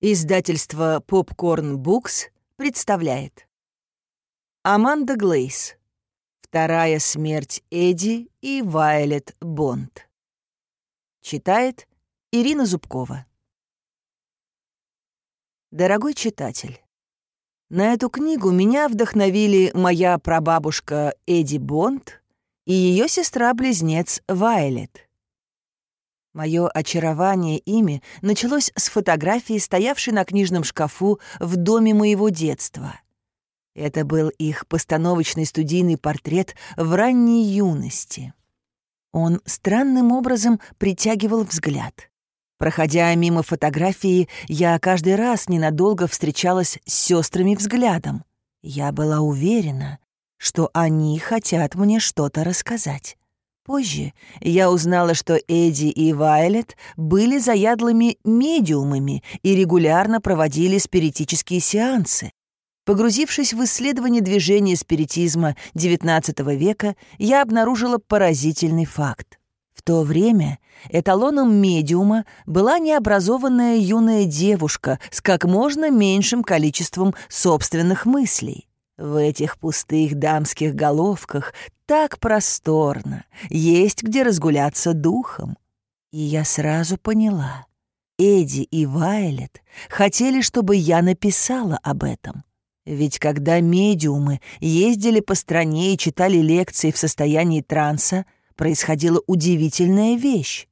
Издательство Popcorn Books представляет. Аманда Глейс. Вторая смерть Эдди и Вайлет Бонд Читает Ирина Зубкова. Дорогой читатель, на эту книгу меня вдохновили моя прабабушка Эдди Бонд и ее сестра-близнец Вайлет — Мое очарование ими началось с фотографии, стоявшей на книжном шкафу в доме моего детства. Это был их постановочный студийный портрет в ранней юности. Он странным образом притягивал взгляд. Проходя мимо фотографии, я каждый раз ненадолго встречалась с сестрами взглядом. Я была уверена, что они хотят мне что-то рассказать. Позже я узнала, что Эдди и Вайлет были заядлыми медиумами и регулярно проводили спиритические сеансы. Погрузившись в исследование движения спиритизма XIX века, я обнаружила поразительный факт. В то время эталоном медиума была необразованная юная девушка с как можно меньшим количеством собственных мыслей. В этих пустых дамских головках так просторно, есть где разгуляться духом. И я сразу поняла. Эдди и Вайлет хотели, чтобы я написала об этом. Ведь когда медиумы ездили по стране и читали лекции в состоянии транса, происходила удивительная вещь.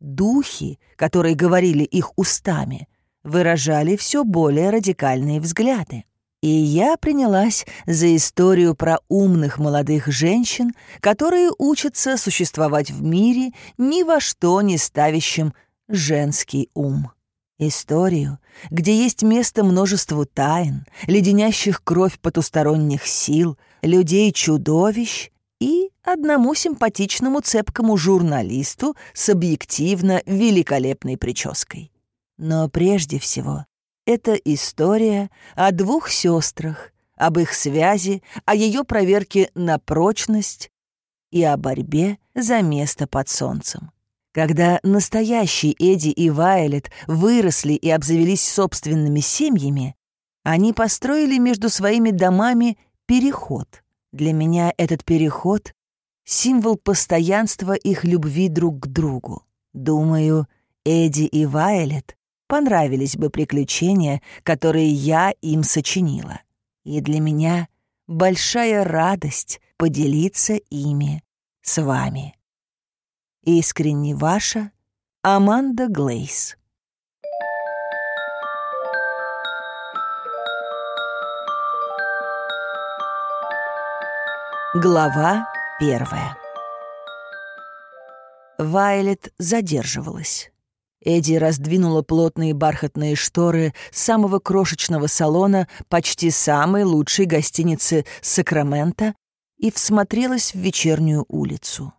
Духи, которые говорили их устами, выражали все более радикальные взгляды. И я принялась за историю про умных молодых женщин, которые учатся существовать в мире ни во что не ставящим женский ум. Историю, где есть место множеству тайн, леденящих кровь потусторонних сил, людей-чудовищ и одному симпатичному цепкому журналисту с объективно великолепной прической. Но прежде всего это история о двух сестрах, об их связи, о ее проверке на прочность и о борьбе за место под солнцем. Когда настоящие Эдди и Вайлет выросли и обзавелись собственными семьями, они построили между своими домами переход. Для меня этот переход — символ постоянства их любви друг к другу. Думаю, Эдди и Вайлет понравились бы приключения, которые я им сочинила. И для меня большая радость поделиться ими с вами. Искренне ваша Аманда Глейс. Глава первая. Вайлет задерживалась. Эдди раздвинула плотные бархатные шторы самого крошечного салона почти самой лучшей гостиницы Сакрамента и всмотрелась в вечернюю улицу.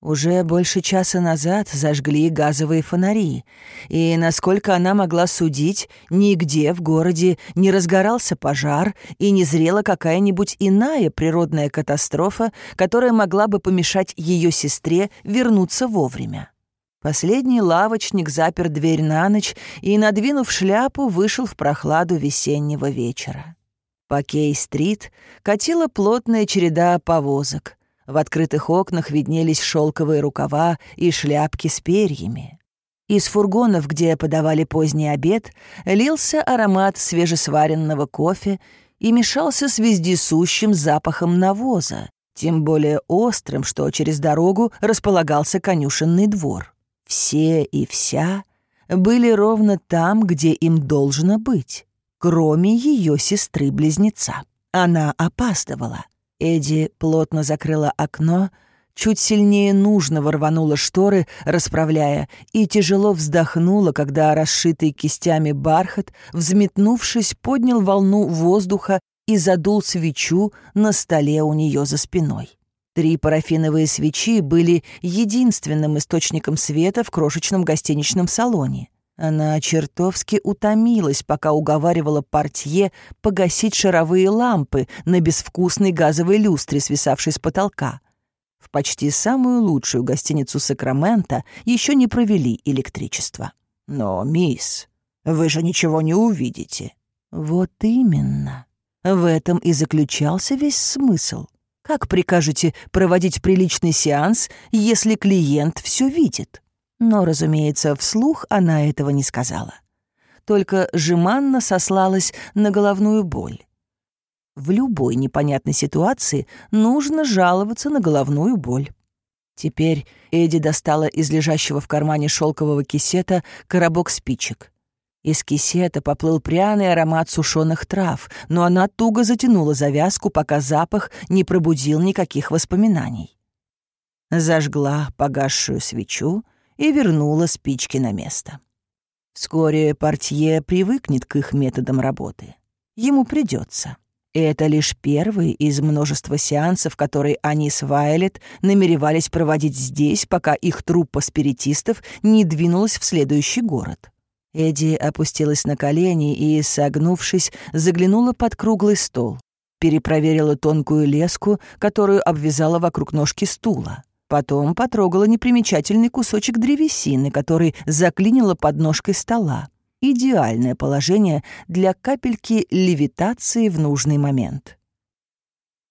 Уже больше часа назад зажгли газовые фонари, и, насколько она могла судить, нигде в городе не разгорался пожар и не зрела какая-нибудь иная природная катастрофа, которая могла бы помешать ее сестре вернуться вовремя. Последний лавочник запер дверь на ночь и, надвинув шляпу, вышел в прохладу весеннего вечера. По Кей-стрит катила плотная череда повозок. В открытых окнах виднелись шелковые рукава и шляпки с перьями. Из фургонов, где подавали поздний обед, лился аромат свежесваренного кофе и мешался с вездесущим запахом навоза, тем более острым, что через дорогу располагался конюшенный двор. Все и вся были ровно там, где им должно быть, кроме ее сестры-близнеца. Она опаздывала. Эдди плотно закрыла окно, чуть сильнее нужного рванула шторы, расправляя, и тяжело вздохнула, когда расшитый кистями бархат, взметнувшись, поднял волну воздуха и задул свечу на столе у нее за спиной. Три парафиновые свечи были единственным источником света в крошечном гостиничном салоне. Она чертовски утомилась, пока уговаривала портье погасить шаровые лампы на безвкусной газовой люстре, свисавшей с потолка. В почти самую лучшую гостиницу Сакрамента еще не провели электричество. «Но, мисс, Вы же ничего не увидите». «Вот именно. В этом и заключался весь смысл. Как прикажете проводить приличный сеанс, если клиент все видит?» Но, разумеется, вслух она этого не сказала. Только жеманно сослалась на головную боль. В любой непонятной ситуации нужно жаловаться на головную боль. Теперь Эдди достала из лежащего в кармане шелкового кисета коробок спичек. Из кисета поплыл пряный аромат сушеных трав, но она туго затянула завязку, пока запах не пробудил никаких воспоминаний. Зажгла погасшую свечу и вернула спички на место. Вскоре портье привыкнет к их методам работы. Ему придется. Это лишь первый из множества сеансов, которые они с Вайлет намеревались проводить здесь, пока их труппа спиритистов не двинулась в следующий город. Эдди опустилась на колени и, согнувшись, заглянула под круглый стол. Перепроверила тонкую леску, которую обвязала вокруг ножки стула. Потом потрогала непримечательный кусочек древесины, который заклинила под ножкой стола идеальное положение для капельки левитации в нужный момент.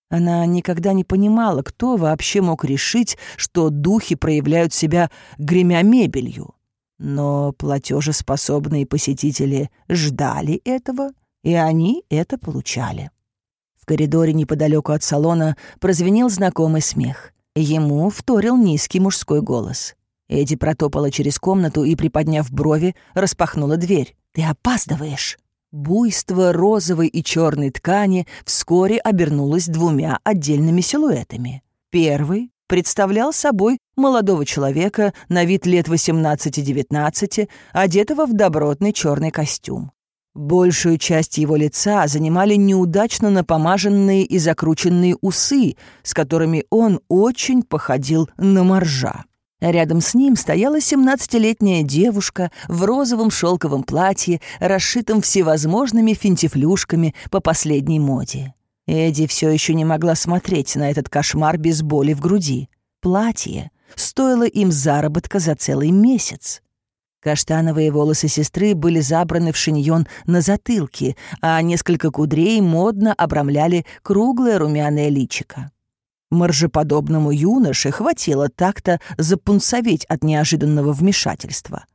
Она никогда не понимала, кто вообще мог решить, что духи проявляют себя гремя мебелью. Но платежеспособные посетители ждали этого, и они это получали. В коридоре неподалеку от салона прозвенел знакомый смех. Ему вторил низкий мужской голос. Эдди протопала через комнату и, приподняв брови, распахнула дверь. «Ты опаздываешь!» Буйство розовой и черной ткани вскоре обернулось двумя отдельными силуэтами. Первый представлял собой молодого человека на вид лет 18-19, одетого в добротный черный костюм. Большую часть его лица занимали неудачно напомаженные и закрученные усы, с которыми он очень походил на моржа. Рядом с ним стояла семнадцатилетняя девушка в розовом шелковом платье, расшитом всевозможными финтифлюшками по последней моде. Эдди все еще не могла смотреть на этот кошмар без боли в груди. Платье стоило им заработка за целый месяц. Каштановые волосы сестры были забраны в шиньон на затылке, а несколько кудрей модно обрамляли круглое румяное личико. Моржеподобному юноше хватило так-то запунцоветь от неожиданного вмешательства.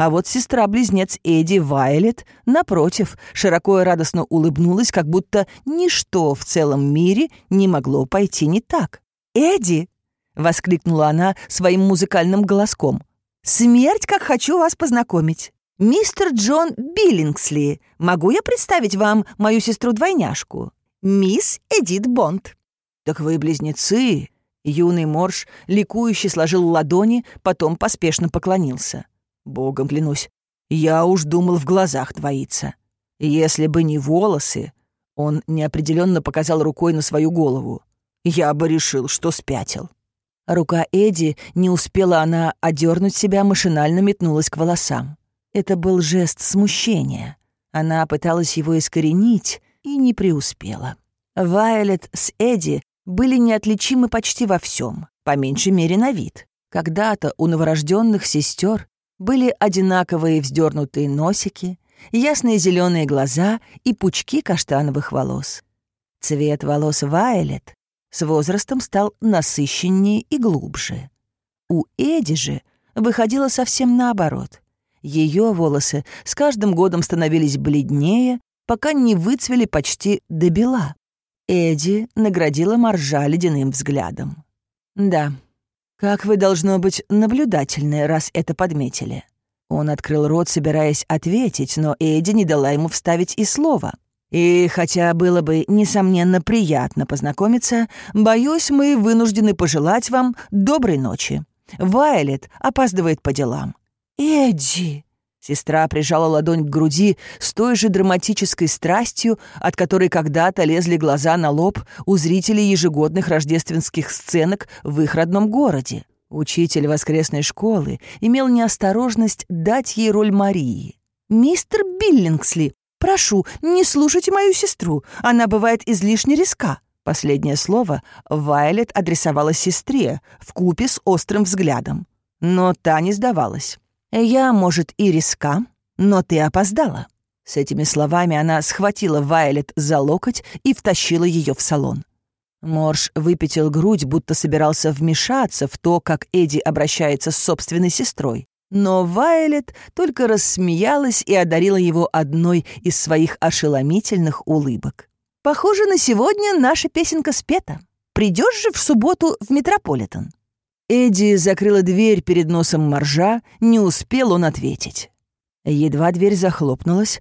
А вот сестра-близнец Эдди Вайлет, напротив, широко и радостно улыбнулась, как будто ничто в целом мире не могло пойти не так. «Эдди!» — воскликнула она своим музыкальным голоском. «Смерть, как хочу вас познакомить! Мистер Джон Биллингсли, могу я представить вам мою сестру-двойняшку? Мисс Эдит Бонд». «Так вы близнецы!» Юный Морж ликующе сложил ладони, потом поспешно поклонился. «Богом клянусь, я уж думал в глазах двоится. Если бы не волосы...» Он неопределенно показал рукой на свою голову. «Я бы решил, что спятил». Рука Эдди, не успела она одернуть себя, машинально метнулась к волосам. Это был жест смущения. Она пыталась его искоренить и не преуспела. Вайолет с Эдди были неотличимы почти во всем, по меньшей мере на вид. Когда-то у новорожденных сестер были одинаковые вздернутые носики, ясные зеленые глаза и пучки каштановых волос. Цвет волос Вайлет с возрастом стал насыщеннее и глубже. У Эди же выходило совсем наоборот. Ее волосы с каждым годом становились бледнее, пока не выцвели почти до бела. Эдди наградила Маржа ледяным взглядом. «Да, как вы, должно быть, наблюдательны, раз это подметили». Он открыл рот, собираясь ответить, но Эдди не дала ему вставить и слова. «И хотя было бы, несомненно, приятно познакомиться, боюсь, мы вынуждены пожелать вам доброй ночи. Вайлет опаздывает по делам». «Эдди!» Сестра прижала ладонь к груди с той же драматической страстью, от которой когда-то лезли глаза на лоб у зрителей ежегодных рождественских сценок в их родном городе. Учитель воскресной школы имел неосторожность дать ей роль Марии. «Мистер Биллингсли, прошу, не слушайте мою сестру, она бывает излишне риска». Последнее слово Вайлет адресовала сестре в купе с острым взглядом. Но та не сдавалась. «Я, может, и риска, но ты опоздала». С этими словами она схватила Вайлет за локоть и втащила ее в салон. Морж выпятил грудь, будто собирался вмешаться в то, как Эдди обращается с собственной сестрой. Но Вайлет только рассмеялась и одарила его одной из своих ошеломительных улыбок. «Похоже, на сегодня наша песенка спета. Придешь же в субботу в Метрополитен?» Эдди закрыла дверь перед носом моржа, не успел он ответить. Едва дверь захлопнулась,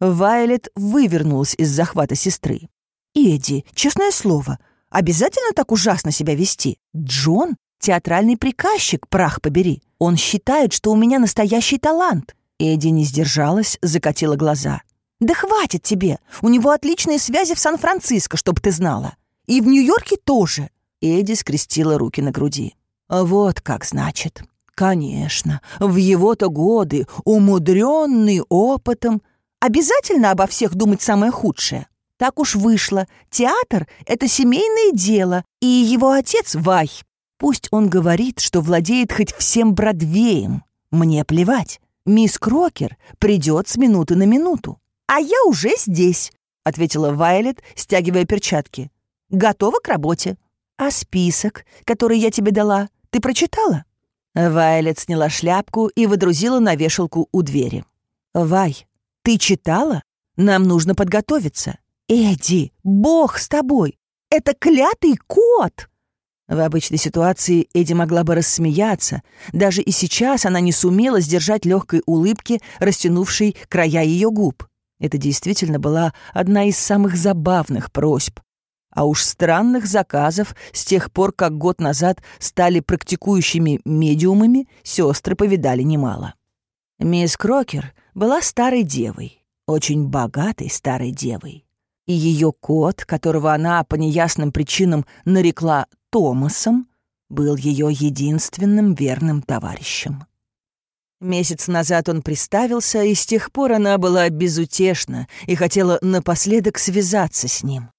Вайлет вывернулась из захвата сестры. «Эдди, честное слово, обязательно так ужасно себя вести? Джон — театральный приказчик, прах побери. Он считает, что у меня настоящий талант». Эдди не сдержалась, закатила глаза. «Да хватит тебе! У него отличные связи в Сан-Франциско, чтобы ты знала. И в Нью-Йорке тоже!» Эдди скрестила руки на груди. «Вот как значит. Конечно, в его-то годы, умудренный опытом, обязательно обо всех думать самое худшее. Так уж вышло. Театр — это семейное дело, и его отец — Вай. Пусть он говорит, что владеет хоть всем Бродвеем. Мне плевать. Мисс Крокер придет с минуты на минуту. А я уже здесь, — ответила Вайлет, стягивая перчатки. Готова к работе. А список, который я тебе дала, ты прочитала? Вайлет сняла шляпку и выдрузила на вешалку у двери. «Вай, ты читала? Нам нужно подготовиться. Эдди, бог с тобой! Это клятый кот!» В обычной ситуации Эдди могла бы рассмеяться. Даже и сейчас она не сумела сдержать легкой улыбки, растянувшей края ее губ. Это действительно была одна из самых забавных просьб. А уж странных заказов с тех пор, как год назад стали практикующими медиумами, сестры повидали немало. Мисс Крокер была старой девой, очень богатой старой девой. И ее кот, которого она по неясным причинам нарекла Томасом, был ее единственным верным товарищем. Месяц назад он приставился, и с тех пор она была безутешна и хотела напоследок связаться с ним.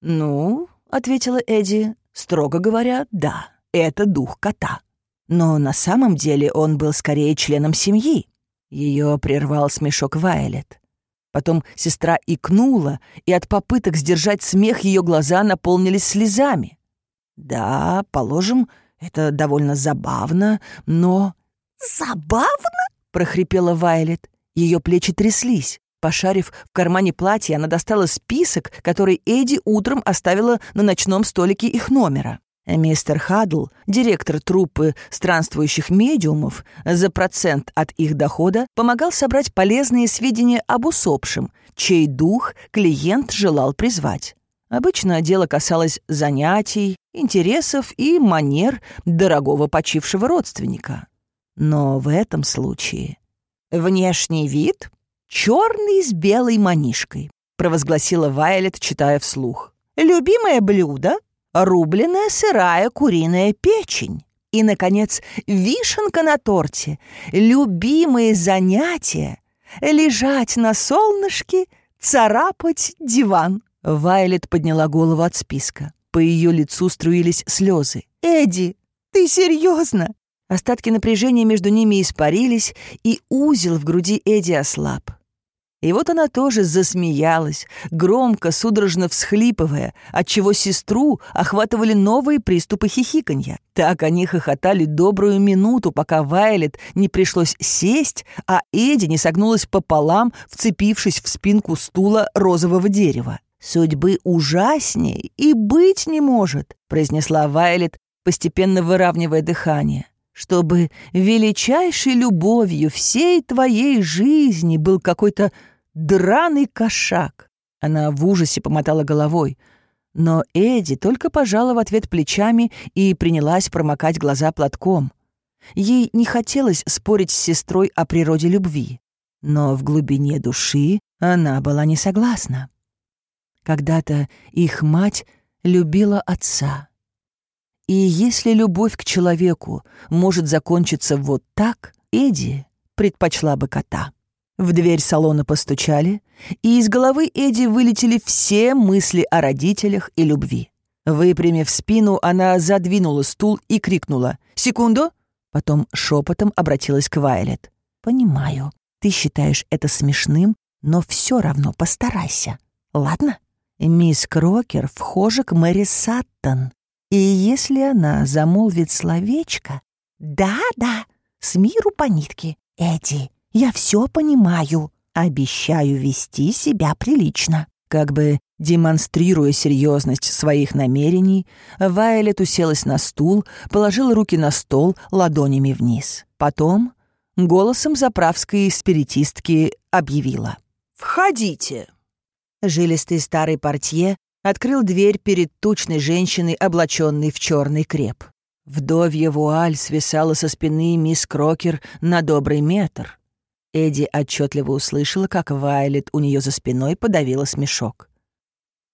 «Ну», — ответила Эдди, — «строго говоря, да, это дух кота. Но на самом деле он был скорее членом семьи». Ее прервал смешок Вайлет. Потом сестра икнула, и от попыток сдержать смех ее глаза наполнились слезами. «Да, положим, это довольно забавно, но...» «Забавно?» — прохрипела Вайлет. Ее плечи тряслись. Пошарив в кармане платья, она достала список, который Эдди утром оставила на ночном столике их номера. Мистер Хадл, директор труппы странствующих медиумов, за процент от их дохода помогал собрать полезные сведения об усопшем, чей дух клиент желал призвать. Обычно дело касалось занятий, интересов и манер дорогого почившего родственника. Но в этом случае внешний вид черный с белой манишкой», — провозгласила Вайлет, читая вслух. «Любимое блюдо — рубленая сырая куриная печень. И, наконец, вишенка на торте. Любимые занятия — лежать на солнышке, царапать диван». Вайлет подняла голову от списка. По ее лицу струились слезы. «Эдди, ты серьезно?» Остатки напряжения между ними испарились, и узел в груди Эдди ослаб. И вот она тоже засмеялась, громко, судорожно всхлипывая, отчего сестру охватывали новые приступы хихиканья. Так они хохотали добрую минуту, пока Вайлет не пришлось сесть, а Эдди не согнулась пополам, вцепившись в спинку стула розового дерева. «Судьбы ужасней и быть не может», — произнесла Вайлет, постепенно выравнивая дыхание чтобы величайшей любовью всей твоей жизни был какой-то драный кошак. Она в ужасе помотала головой. Но Эдди только пожала в ответ плечами и принялась промокать глаза платком. Ей не хотелось спорить с сестрой о природе любви, но в глубине души она была не согласна. Когда-то их мать любила отца. И если любовь к человеку может закончиться вот так, Эдди предпочла бы кота. В дверь салона постучали, и из головы Эдди вылетели все мысли о родителях и любви. Выпрямив спину, она задвинула стул и крикнула «Секунду!» Потом шепотом обратилась к Вайлет. «Понимаю. Ты считаешь это смешным, но все равно постарайся. Ладно? Мисс Крокер вхожа к Мэри Саттон. И если она замолвит словечко... Да-да, с миру по нитке. Эдди, я все понимаю. Обещаю вести себя прилично. Как бы демонстрируя серьезность своих намерений, Вайлет уселась на стул, положила руки на стол ладонями вниз. Потом голосом заправской спиритистки объявила. «Входите!» Жилистый старый портье открыл дверь перед тучной женщиной, облаченной в черный креп. Вдовья вуаль свисала со спины мисс Крокер на добрый метр. Эдди отчетливо услышала, как Вайлет у нее за спиной подавила смешок.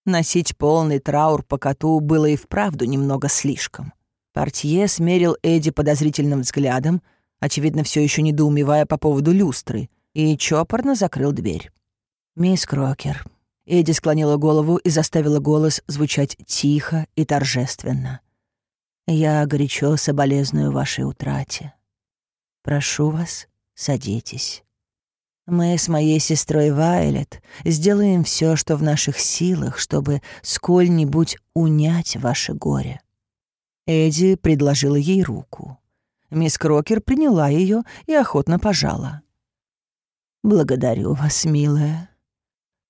Носить полный траур по коту было и вправду немного слишком. Портье смерил Эдди подозрительным взглядом, очевидно, все еще недоумевая по поводу люстры, и чопорно закрыл дверь. «Мисс Крокер». Эдди склонила голову и заставила голос звучать тихо и торжественно. «Я горячо соболезную вашей утрате. Прошу вас, садитесь». Мы с моей сестрой Вайлет сделаем все, что в наших силах, чтобы сколь-нибудь унять ваше горе». Эдди предложила ей руку. Мисс Крокер приняла ее и охотно пожала. «Благодарю вас, милая.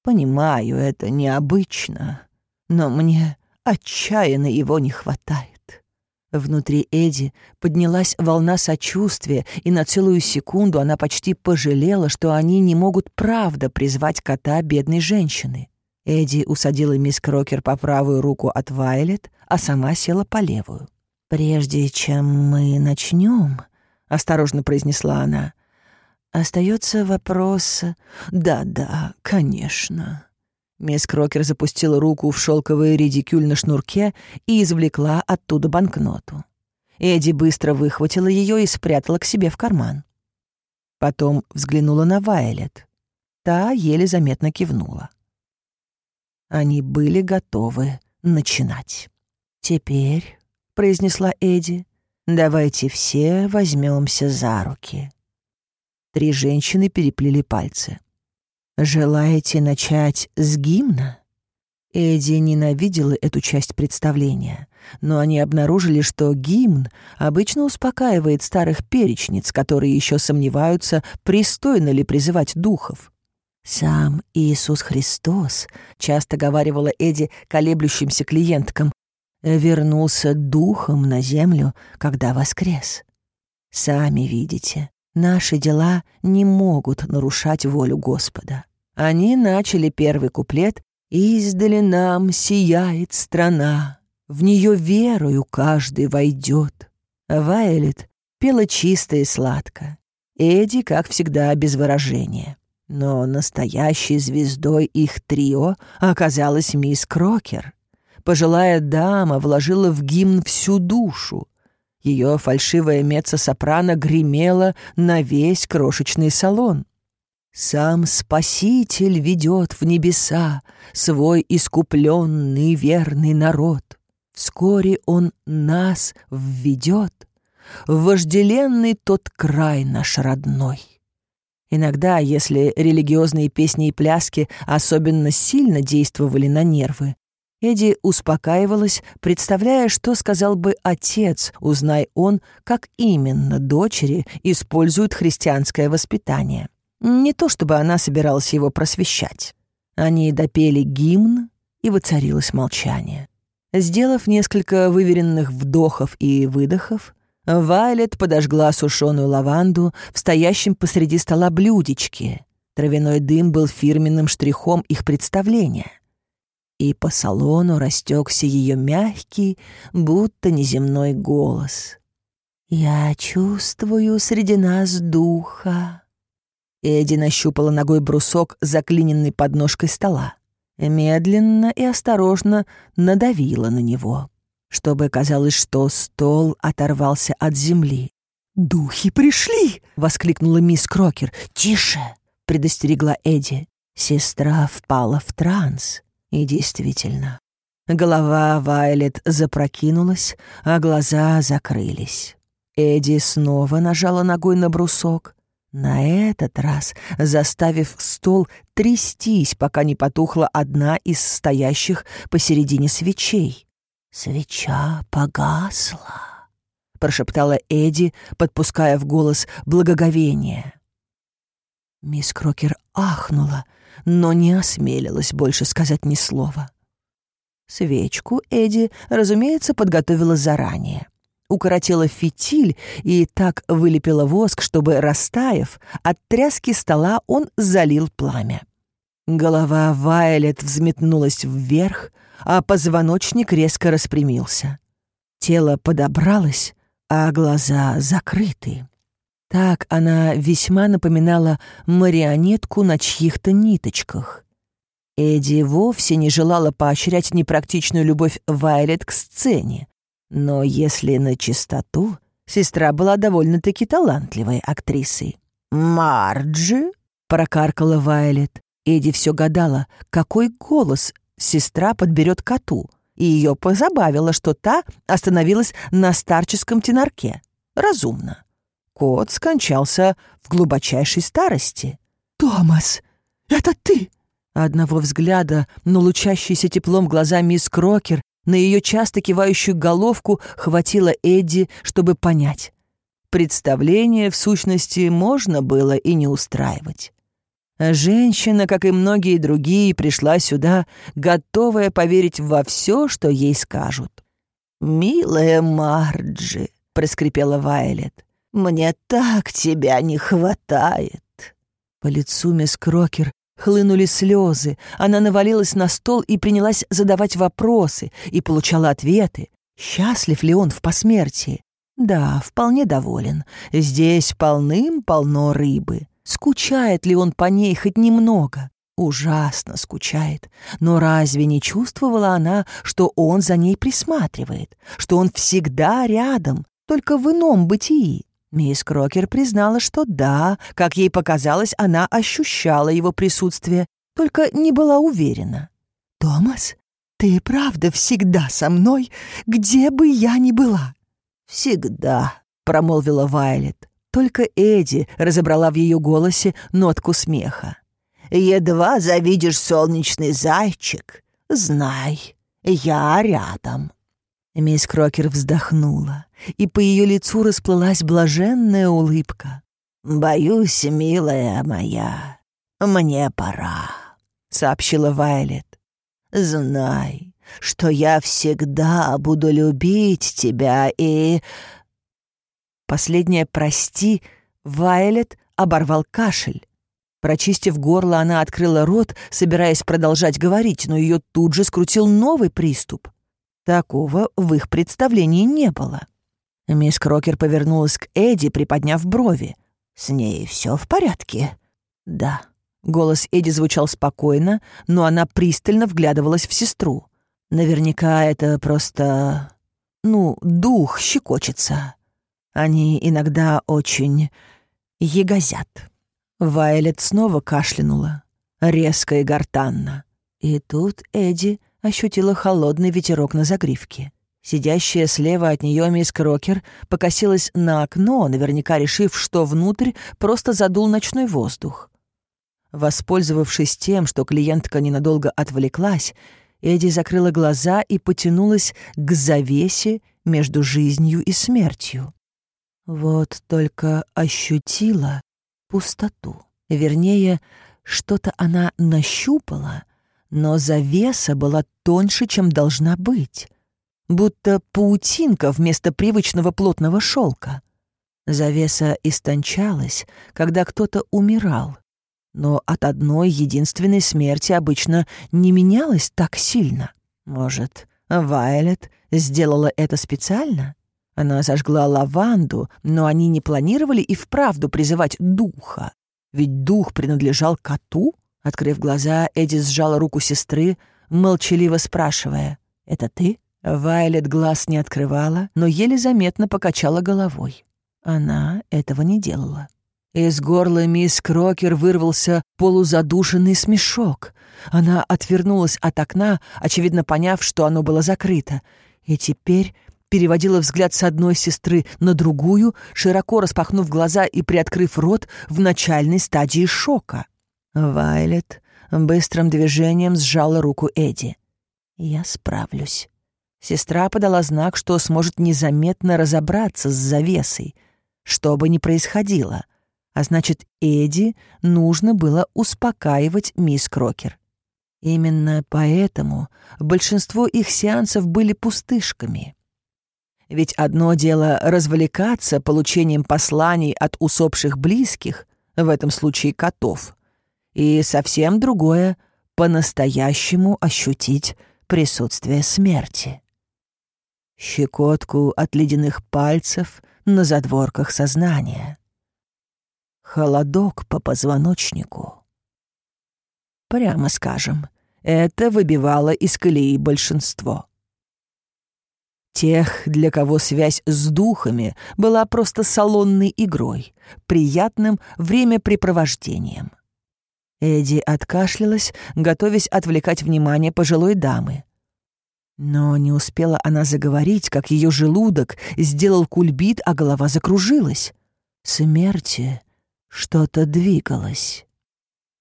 Понимаю, это необычно, но мне отчаянно его не хватает. Внутри Эди поднялась волна сочувствия, и на целую секунду она почти пожалела, что они не могут правда призвать кота бедной женщины. Эдди усадила мисс Крокер по правую руку от Вайлет, а сама села по левую. «Прежде чем мы начнем, осторожно произнесла она, — «остается вопрос...» «Да-да, конечно». Мисс Крокер запустила руку в шелковый редикюль на шнурке и извлекла оттуда банкноту. Эдди быстро выхватила ее и спрятала к себе в карман. Потом взглянула на Вайлет. Та еле заметно кивнула. Они были готовы начинать. «Теперь», — произнесла Эдди, — «давайте все возьмемся за руки». Три женщины переплели пальцы. «Желаете начать с гимна?» Эдди ненавидела эту часть представления, но они обнаружили, что гимн обычно успокаивает старых перечниц, которые еще сомневаются, пристойно ли призывать духов. «Сам Иисус Христос», — часто говаривала Эдди колеблющимся клиенткам, «вернулся духом на землю, когда воскрес. Сами видите, Наши дела не могут нарушать волю Господа. Они начали первый куплет «Издали нам сияет страна, в нее верою каждый войдет». Вайлет пела чисто и сладко. Эдди, как всегда, без выражения. Но настоящей звездой их трио оказалась мисс Крокер. Пожилая дама вложила в гимн всю душу, ее фальшивая меццо-сопрано гремела на весь крошечный салон. «Сам Спаситель ведет в небеса свой искупленный верный народ. Вскоре он нас введет в вожделенный тот край наш родной». Иногда, если религиозные песни и пляски особенно сильно действовали на нервы, Эдди успокаивалась, представляя, что сказал бы отец, узнай он, как именно дочери используют христианское воспитание. Не то чтобы она собиралась его просвещать. Они допели гимн, и воцарилось молчание. Сделав несколько выверенных вдохов и выдохов, Вайлет подожгла сушеную лаванду в стоящем посреди стола блюдечке. Травяной дым был фирменным штрихом их представления — и по салону растекся ее мягкий, будто неземной голос. «Я чувствую среди нас духа». Эдди нащупала ногой брусок, заклиненный подножкой стола. Медленно и осторожно надавила на него, чтобы казалось, что стол оторвался от земли. «Духи пришли!» — воскликнула мисс Крокер. «Тише!» — предостерегла Эдди. Сестра впала в транс. И действительно, голова Вайлет запрокинулась, а глаза закрылись. Эдди снова нажала ногой на брусок, На этот раз заставив стол трястись, пока не потухла одна из стоящих посередине свечей. «Свеча погасла», — прошептала Эдди, подпуская в голос благоговение. Мисс Крокер ахнула, но не осмелилась больше сказать ни слова. Свечку Эдди, разумеется, подготовила заранее. Укоротила фитиль и так вылепила воск, чтобы, растаяв, от тряски стола он залил пламя. Голова Вайлет взметнулась вверх, а позвоночник резко распрямился. Тело подобралось, а глаза закрыты. Так она весьма напоминала марионетку на чьих-то ниточках. Эдди вовсе не желала поощрять непрактичную любовь Вайлет к сцене. Но если на чистоту, сестра была довольно-таки талантливой актрисой. «Марджи?» — прокаркала Вайлет. Эдди все гадала, какой голос сестра подберет коту, и ее позабавило, что та остановилась на старческом тенорке. Разумно. Кот скончался в глубочайшей старости. «Томас, это ты!» Одного взгляда на лучащийся теплом глаза мисс Крокер, на ее часто кивающую головку хватило Эдди, чтобы понять. Представление, в сущности, можно было и не устраивать. Женщина, как и многие другие, пришла сюда, готовая поверить во все, что ей скажут. «Милая Марджи», — проскрипела Вайлет, — «мне так тебя не хватает». По лицу мисс Крокер Хлынули слезы, она навалилась на стол и принялась задавать вопросы, и получала ответы. Счастлив ли он в посмертии? Да, вполне доволен. Здесь полным-полно рыбы. Скучает ли он по ней хоть немного? Ужасно скучает. Но разве не чувствовала она, что он за ней присматривает, что он всегда рядом, только в ином бытии? Мисс Крокер признала, что да, как ей показалось, она ощущала его присутствие, только не была уверена. «Томас, ты правда всегда со мной, где бы я ни была?» «Всегда», — промолвила Вайлет. Только Эдди разобрала в ее голосе нотку смеха. «Едва завидишь солнечный зайчик, знай, я рядом». Мисс Крокер вздохнула, и по ее лицу расплылась блаженная улыбка. «Боюсь, милая моя, мне пора», — сообщила Вайлет. «Знай, что я всегда буду любить тебя и...» Последнее «прости» Вайлет оборвал кашель. Прочистив горло, она открыла рот, собираясь продолжать говорить, но ее тут же скрутил новый приступ. Такого в их представлении не было. Мисс Крокер повернулась к Эдди, приподняв брови. «С ней все в порядке?» «Да». Голос Эдди звучал спокойно, но она пристально вглядывалась в сестру. «Наверняка это просто... ну, дух щекочется. Они иногда очень... ягозят». Вайлет снова кашлянула, резко и гортанно. И тут Эдди ощутила холодный ветерок на загривке. Сидящая слева от нее мисс Крокер покосилась на окно, наверняка решив, что внутрь просто задул ночной воздух. Воспользовавшись тем, что клиентка ненадолго отвлеклась, Эдди закрыла глаза и потянулась к завесе между жизнью и смертью. Вот только ощутила пустоту. Вернее, что-то она нащупала — но завеса была тоньше, чем должна быть, будто паутинка вместо привычного плотного шелка. Завеса истончалась, когда кто-то умирал, но от одной единственной смерти обычно не менялась так сильно. Может, Вайлет сделала это специально? Она зажгла лаванду, но они не планировали и вправду призывать духа. Ведь дух принадлежал коту, Открыв глаза, Эдди сжала руку сестры, молчаливо спрашивая, «Это ты?» Вайлет глаз не открывала, но еле заметно покачала головой. Она этого не делала. Из горла мисс Крокер вырвался полузадушенный смешок. Она отвернулась от окна, очевидно поняв, что оно было закрыто, и теперь переводила взгляд с одной сестры на другую, широко распахнув глаза и приоткрыв рот в начальной стадии шока. Вайлет быстрым движением сжала руку Эдди. «Я справлюсь». Сестра подала знак, что сможет незаметно разобраться с завесой, что бы ни происходило. А значит, Эдди нужно было успокаивать мисс Крокер. Именно поэтому большинство их сеансов были пустышками. Ведь одно дело развлекаться получением посланий от усопших близких, в этом случае котов, и совсем другое — по-настоящему ощутить присутствие смерти. Щекотку от ледяных пальцев на задворках сознания. Холодок по позвоночнику. Прямо скажем, это выбивало из колеи большинство. Тех, для кого связь с духами была просто салонной игрой, приятным времяпрепровождением. Эдди откашлялась, готовясь отвлекать внимание пожилой дамы. Но не успела она заговорить, как ее желудок сделал кульбит, а голова закружилась. Смерти что-то двигалось.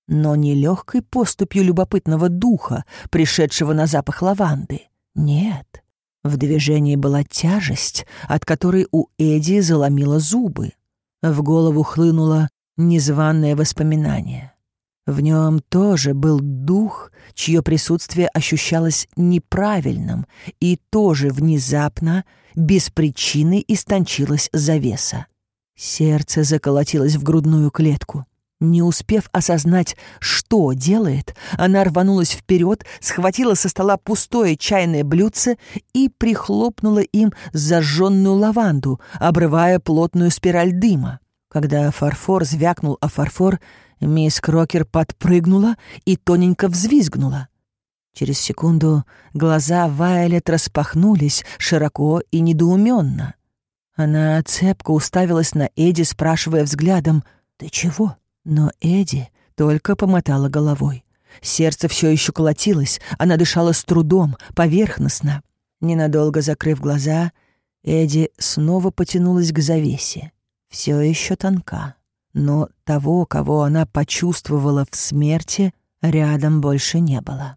Но не легкой поступью любопытного духа, пришедшего на запах лаванды. Нет. В движении была тяжесть, от которой у Эдди заломило зубы. В голову хлынуло незваное воспоминание. В нем тоже был дух, чье присутствие ощущалось неправильным, и тоже внезапно, без причины истончилась завеса. Сердце заколотилось в грудную клетку. Не успев осознать, что делает, она рванулась вперед, схватила со стола пустое чайное блюдце и прихлопнула им зажженную лаванду, обрывая плотную спираль дыма. Когда фарфор звякнул о фарфор, Мисс Крокер подпрыгнула и тоненько взвизгнула. Через секунду глаза Вайлет распахнулись широко и недоуменно. Она цепко уставилась на Эдди, спрашивая взглядом «Ты чего?». Но Эдди только помотала головой. Сердце все еще колотилось, она дышала с трудом, поверхностно. Ненадолго закрыв глаза, Эдди снова потянулась к завесе. Все еще тонка но того, кого она почувствовала в смерти, рядом больше не было.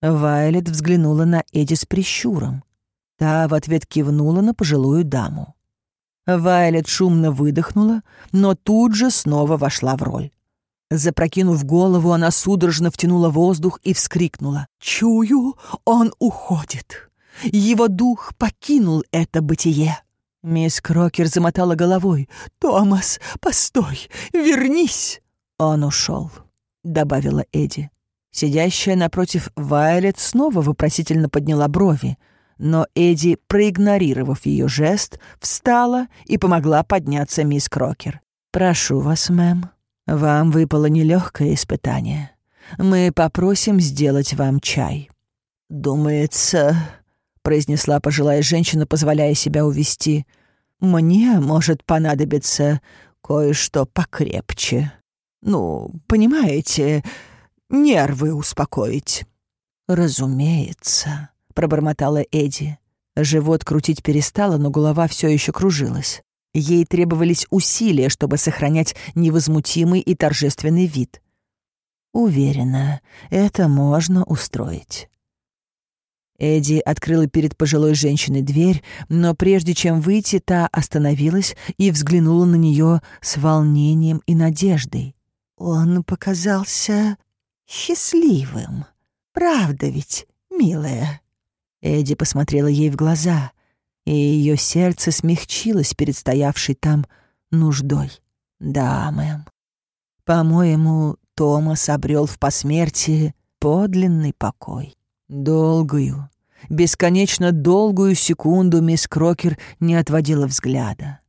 Вайлет взглянула на Эдди с прищуром. Та в ответ кивнула на пожилую даму. Вайлет шумно выдохнула, но тут же снова вошла в роль. Запрокинув голову, она судорожно втянула воздух и вскрикнула. «Чую, он уходит. Его дух покинул это бытие». Мисс Крокер замотала головой. «Томас, постой, вернись!» «Он ушел», — добавила Эдди. Сидящая напротив Вайлет снова вопросительно подняла брови, но Эдди, проигнорировав ее жест, встала и помогла подняться мисс Крокер. «Прошу вас, мэм, вам выпало нелегкое испытание. Мы попросим сделать вам чай». «Думается, произнесла пожилая женщина, позволяя себя увести. «Мне может понадобиться кое-что покрепче. Ну, понимаете, нервы успокоить». «Разумеется», — пробормотала Эдди. Живот крутить перестала, но голова все еще кружилась. Ей требовались усилия, чтобы сохранять невозмутимый и торжественный вид. Уверена, это можно устроить. Эдди открыла перед пожилой женщиной дверь, но прежде чем выйти, та остановилась и взглянула на нее с волнением и надеждой. «Он показался счастливым. Правда ведь, милая?» Эдди посмотрела ей в глаза, и ее сердце смягчилось перед стоявшей там нуждой. «Да, мэм. По-моему, Томас обрел в посмертии подлинный покой». Долгую, бесконечно долгую секунду мисс Крокер не отводила взгляда.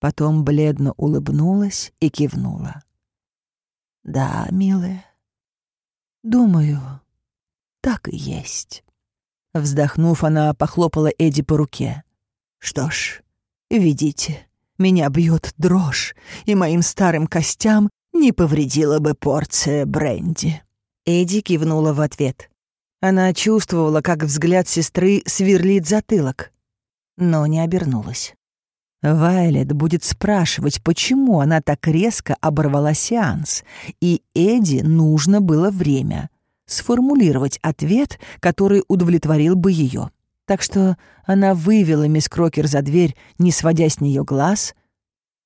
Потом бледно улыбнулась и кивнула. «Да, милая, думаю, так и есть». Вздохнув, она похлопала Эдди по руке. «Что ж, видите, меня бьет дрожь, и моим старым костям не повредила бы порция бренди». Эдди кивнула в ответ. Она чувствовала, как взгляд сестры сверлит затылок. но не обернулась. Вайлет будет спрашивать, почему она так резко оборвала сеанс, и Эдди нужно было время сформулировать ответ, который удовлетворил бы ее. Так что она вывела мисс Крокер за дверь, не сводя с нее глаз,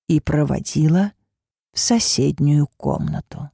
и проводила в соседнюю комнату.